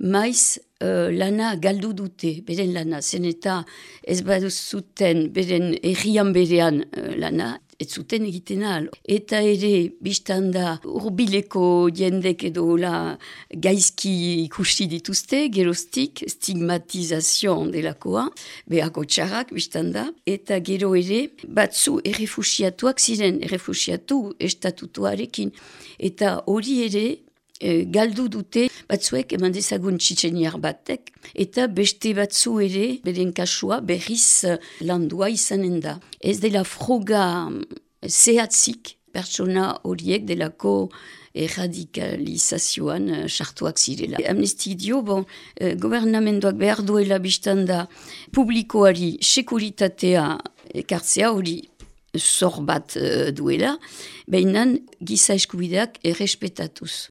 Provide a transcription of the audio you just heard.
maiz uh, lana galdu dute, beren lana, zen eta ez baduz zuten beren errian berean uh, lana, ez zuten egiten ahal. Eta ere, biztan da, urbileko jendek edo la gaizki ikusi dituzte, gerostik, stigmatizazion delakoa, behako txarrak, biztan da, eta gero ere, batzu errefusiatuak ziren, errefusiatu estatutuarekin, eta hori ere, e, galdu dute batzuek eman dezagun txitzeniar batek, eta beste batzu ere, beren kasua, berriz landua izanen da. Ez dela froga zehatzik pertsona horiek delako erradikalizazioan uh, sartuak zirela. Amnesti dio, bon, uh, gobernamentoak behar duela biztan da publikoari sekuritatea ekartzea hori zor bat duela, behinan giza eskubideak errespetatuz.